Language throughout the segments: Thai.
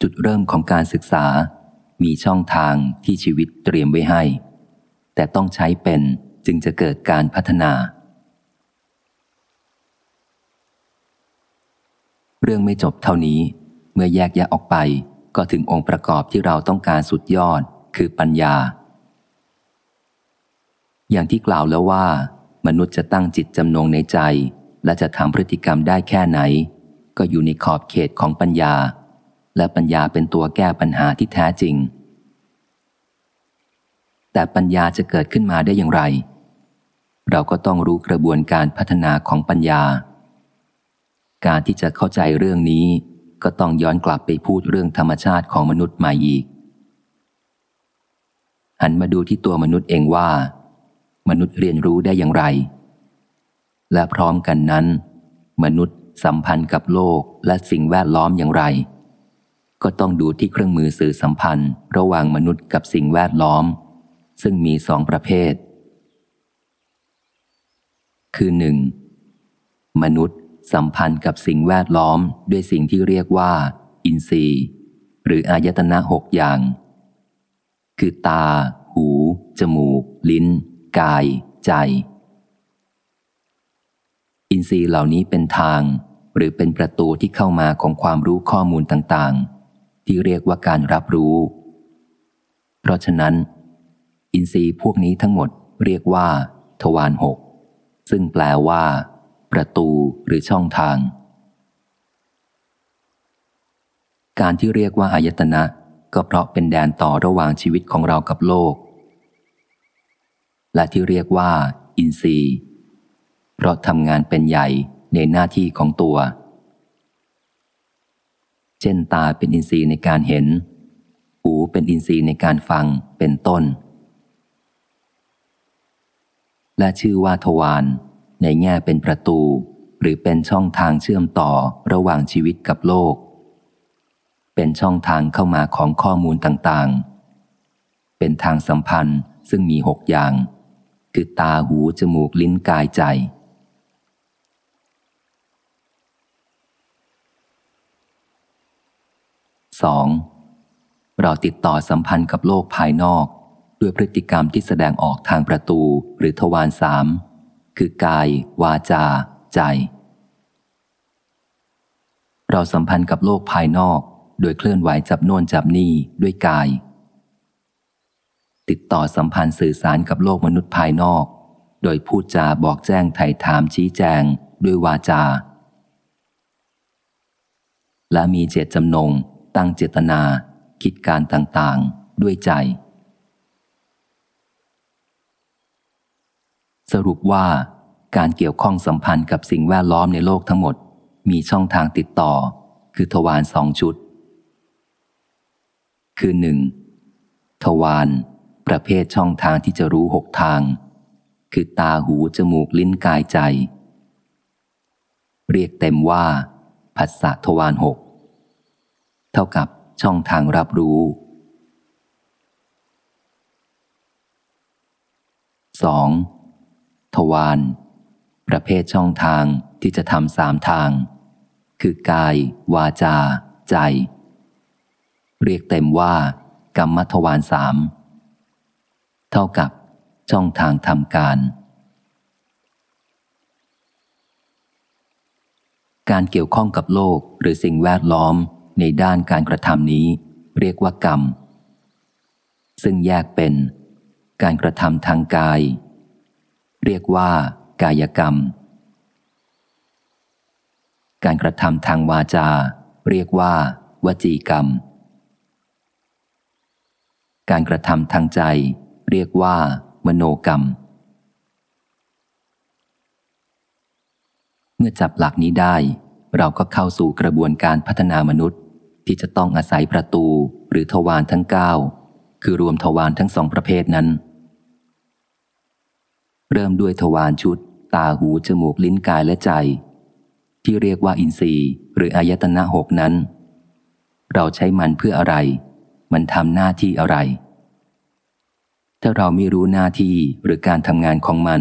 จุดเริ่มของการศึกษา มีช่องทางที่ชีวิตเตรียมไว้ให้ แต่ต้องใช้เป็นจึงจะเกิดการพัฒนา เรื่องไม่จบเท่านี้ เมื่อแยกแยะออกไปก็ถึงองค์ประกอบที่เราต้องการสุดยอดคือปัญญา อย่างที่กล่าวแล้วว่า มนุษย์จะตั้งจิตจำนงในใจ และจะทำพฤติกรรมได้แค่ไหน ก็อยู่ในขอบเขตของปัญญา และปัญญาเป็นตัวแก้ปัญหาที่แท้จริง แต่ปัญญาจะเกิดขึ้นมาได้อย่างไร เราก็ต้องรู้กระบวนการพัฒนาของปัญญา การที่จะเข้าใจเรื่องนี้ก็ต้องย้อนกลับไปพูดเรื่องธรรมชาติของมนุษย์ใหม่อีก หันมาดูที่ตัวมนุษย์เองว่า มนุษย์เรียนรู้ได้อย่างไร และพร้อมกันนั้น มนุษย์สัมพันธ์กับโลกและสิ่งแวดล้อมอย่างไร ก็ต้องดูที่เครื่องมือสื่อสัมพันธ์ ระหว่างมนุษย์กับสิ่งแวดล้อม ซึ่งมีสองประเภท คือหนึ่งมนุษย์สัมพันธ์กับสิ่งแวดล้อมด้วยสิ่งที่เรียกว่า อินทรีย์ หรืออายตนะหกอย่าง คือตา หู จมูก ลิ้น กาย ใจ อินทรีย์เหล่านี้เป็นทาง หรือเป็นประตูที่เข้ามาของความรู้ข้อมูลต่างๆ ที่เรียกว่าการรับรู้ เพราะฉะนั้น อินทรีย์พวกนี้ทั้งหมดเรียกว่า ทวารหกซึ่งแปลว่า ประตูหรือช่องทาง การที่เรียกว่าอายตนะ ก็เพราะเป็นแดนต่อระหว่างชีวิตของเรากับโลก และที่เรียกว่า อินทรีย์ เพราะทำงานเป็นใหญ่ในหน้าที่ของตัว ช่นตาเป็นอินทรีย์ในการเห็น หูเป็นอินทรีย์ในการฟังเป็นต้น และชื่อว่าทวารในแง่เป็นประตู หรือเป็นช่องทางเชื่อมต่อระหว่างชีวิตกับโลก เป็นช่องทางเข้ามาของข้อมูลต่างๆ เป็นทางสัมพันธ์ซึ่งมีหกอย่าง คือตาหูจมูกลิ้นกายใจ 2. เราติดต่อสัมพันธ์กับโลกภายนอก ด้วยพฤติกรรมที่แสดงออกทางประตูหรือทวารสามคือกาย วาจา ใจ เราสัมพันธ์กับโลกภายนอก โดยเคลื่อนไหวจับโน่นจับนี่ด้วยกาย ติดต่อสัมพันธ์สื่อสารกับโลกมนุษย์ภายนอก โดยพูดจาบอกแจ้งไถ่ถามชี้แจง ด้วยวาจา และมีเจตจำนง ตั้งเจตนา คิดการต่างๆ ด้วยใจ สรุปว่าการเกี่ยวข้องสัมพันธ์กับสิ่งแวดล้อมในโลกทั้งหมด มีช่องทางติดต่อ คือทวารสองชุด คือหนึ่งทวารประเภทช่องทางที่จะรู้หกทาง คือตาหูจมูกลิ้นกายใจ เรียกเต็มว่า ผัสสะทวารหก เท่ากับช่องทางรับรู้ 2. ทวารประเภทช่องทางที่จะทำสามทาง คือกาย วาจา ใจ เรียกเต็มว่า กรรมทวารสามเท่ากับช่องทางทำการ การเกี่ยวข้องกับโลกหรือสิ่งแวดล้อม ในด้านการกระทำนี้ เรียกว่ากรรม ซึ่งแยกเป็น การกระทำทางกาย เรียกว่า กายกรรม การกระทำทางวาจา เรียกว่า วจีกรรม การกระทำทางใจ เรียกว่า มโนกรรม เมื่อจับหลักนี้ได้เราก็เข้าสู่กระบวนการพัฒนามนุษย์ ที่จะต้องอาศัยประตูหรือทวารทั้งเก้าคือรวมทวารทั้งสองประเภทนั้น เริ่มด้วยทวารชุด ตาหูจมูกลิ้นกายและใจ ที่เรียกว่าอินทรีย์หรืออายตนะหกนั้น เราใช้มันเพื่ออะไร มันทำหน้าที่อะไร ถ้าเราไม่รู้หน้าที่หรือการทำงานของมัน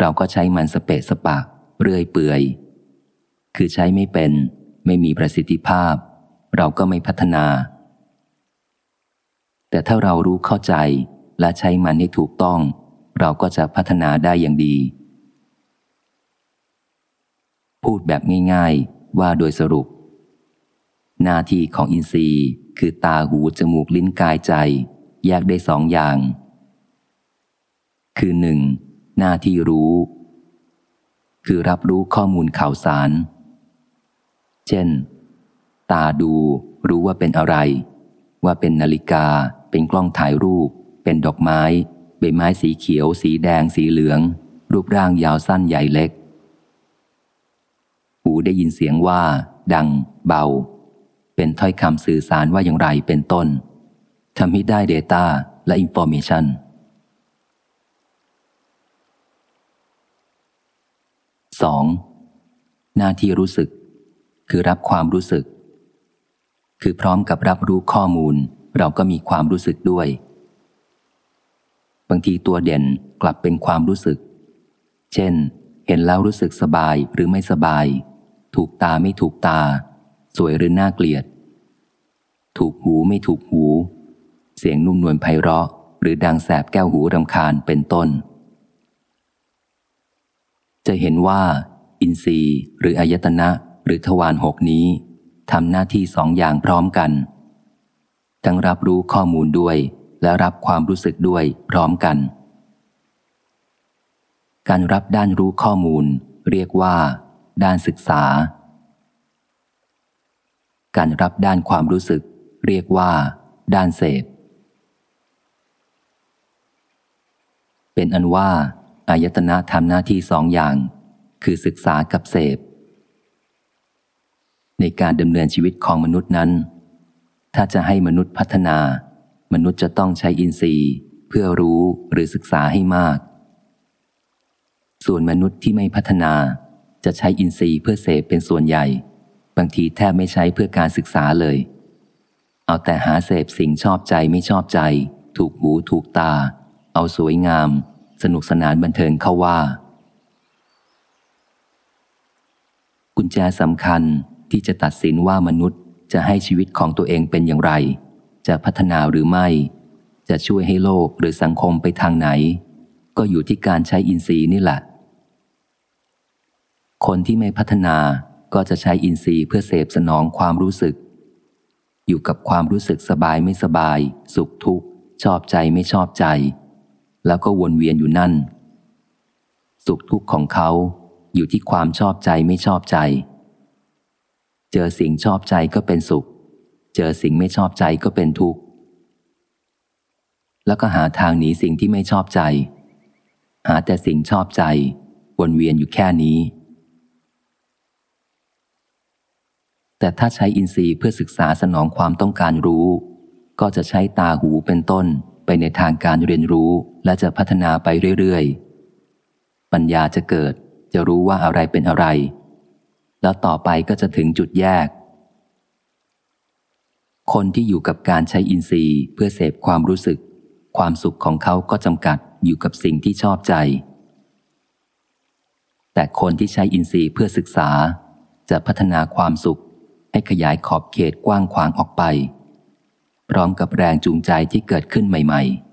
เราก็ใช้มันสเปะสปากเรื่อยเปื่อย คือใช้ไม่เป็น ไม่มีประสิทธิภาพ เราก็ไม่พัฒนา แต่ถ้าเรารู้เข้าใจและใช้มันให้ถูกต้อง เราก็จะพัฒนาได้อย่างดี พูดแบบง่ายๆว่าโดยสรุป หน้าที่ของอินทรีย์คือตาหูจมูกลิ้นกายใจ แยกได้สองอย่าง คือหนึ่งหน้าที่รู้ คือรับรู้ข้อมูลข่าวสาร เช่น ตาดูรู้ว่าเป็นอะไร ว่าเป็นนาฬิกา เป็นกล้องถ่ายรูป เป็นดอกไม้ ใบไม้สีเขียว สีแดง สีเหลือง รูปร่างยาวสั้นใหญ่เล็ก หูได้ยินเสียงว่า ดัง เบา เป็นถ้อยคำสื่อสารว่าอย่างไรเป็นต้นทำให้ได้ Data และ Information สองหน้าที่รู้สึก คือรับความรู้สึก คือพร้อมกับรับรู้ข้อมูล เราก็มีความรู้สึกด้วย บางทีตัวเด่นกลับเป็นความรู้สึก เช่น เห็นแล้วรู้สึกสบายหรือไม่สบาย ถูกตาไม่ถูกตา สวยหรือน่าเกลียด ถูกหูไม่ถูกหู เสียงนุ่มนวลไพเราะ หรือดังแสบแก้วหูรำคาญเป็นต้น จะเห็นว่า อินทรีย์ หรืออายตนะหรือทวารหกนี้ ทำหน้าที่สองอย่างพร้อมกัน ทั้งรับรู้ข้อมูลด้วย และรับความรู้สึกด้วยพร้อมกัน การรับด้านรู้ข้อมูล เรียกว่า ด้านศึกษา การรับด้านความรู้สึก เรียกว่า ด้านเสพเป็นอันว่าอายตนะทำหน้าที่สองอย่าง คือศึกษากับเสพ ในการดำเนินชีวิตของมนุษย์นั้น ถ้าจะให้มนุษย์พัฒนา มนุษย์จะต้องใช้อินทรีย์ เพื่อรู้หรือศึกษาให้มาก ส่วนมนุษย์ที่ไม่พัฒนา จะใช้อินทรีย์เพื่อเสพเป็นส่วนใหญ่ บางทีแทบไม่ใช้เพื่อการศึกษาเลย เอาแต่หาเสพสิ่งชอบใจไม่ชอบใจ ถูกหูถูกตา เอาสวยงาม สนุกสนานบันเทิงเข้าว่า กุญแจสำคัญ ที่จะตัดสินว่ามนุษย์จะให้ชีวิตของตัวเองเป็นอย่างไร จะพัฒนาหรือไม่ จะช่วยให้โลกหรือสังคมไปทางไหน ก็อยู่ที่การใช้อินทรีย์นี่แหละ คนที่ไม่พัฒนาก็จะใช้อินทรีย์เพื่อเสพสนองความรู้สึก อยู่กับความรู้สึกสบายไม่สบาย สุขทุกข์ ชอบใจไม่ชอบใจ แล้วก็วนเวียนอยู่นั่น สุขทุกข์ของเขาอยู่ที่ความชอบใจไม่ชอบใจ เจอสิ่งชอบใจก็เป็นสุข เจอสิ่งไม่ชอบใจก็เป็นทุกข์ แล้วก็หาทางหนีสิ่งที่ไม่ชอบใจ หาแต่สิ่งชอบใจ วนเวียนอยู่แค่นี้ แต่ถ้าใช้อินทรีย์เพื่อศึกษาสนองความต้องการรู้ ก็จะใช้ตาหูเป็นต้นไปในทางการเรียนรู้และจะพัฒนาไปเรื่อยๆ ปัญญาจะเกิดจะรู้ว่าอะไรเป็นอะไร แล้วต่อไปก็จะถึงจุดแยก คนที่อยู่กับการใช้อินทรีย์เพื่อเสพความรู้สึก ความสุขของเขาก็จำกัดอยู่กับสิ่งที่ชอบใจ แต่คนที่ใช้อินทรีย์เพื่อศึกษา จะพัฒนาความสุข ให้ขยายขอบเขตกว้างขวางออกไป พร้อมกับแรงจูงใจที่เกิดขึ้นใหม่ ๆ